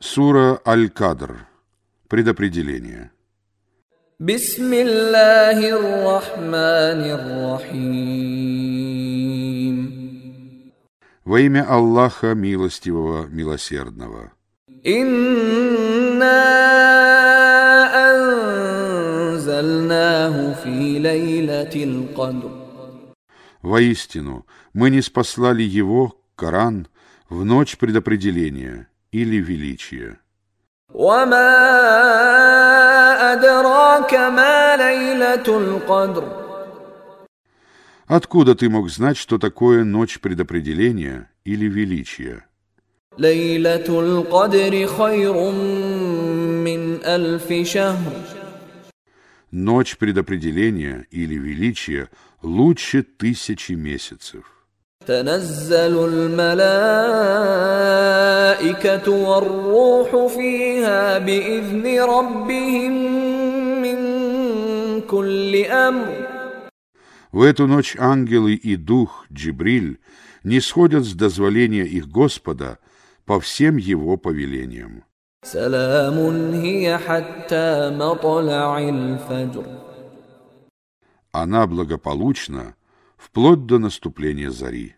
Сура Аль-Кадр. Предопределение. Бисмиллахир-рахманир-рахим. Во имя Аллаха Милостивого, Милосердного. Инна анзальнаху фи лейлатил кадр. Воистину, мы не спаслали его, Коран, в ночь предопределения – или величия. وما أدراك ما ليلة القدر Откуда ты мог знать, что такое ночь предопределения или величия? ليلة القدر خير من ألف شهر Ночь предопределения или величия лучше тысячи месяцев. تنزل الملائكة والروح فيها بإذن ربهم من كل أمر В эту ночь ангелы и дух Джибриль не сходят с дозволения их Господа по всем его повелениям. سلام هي حتى مطلع الفجر Она благополучна вплоть до наступления зари.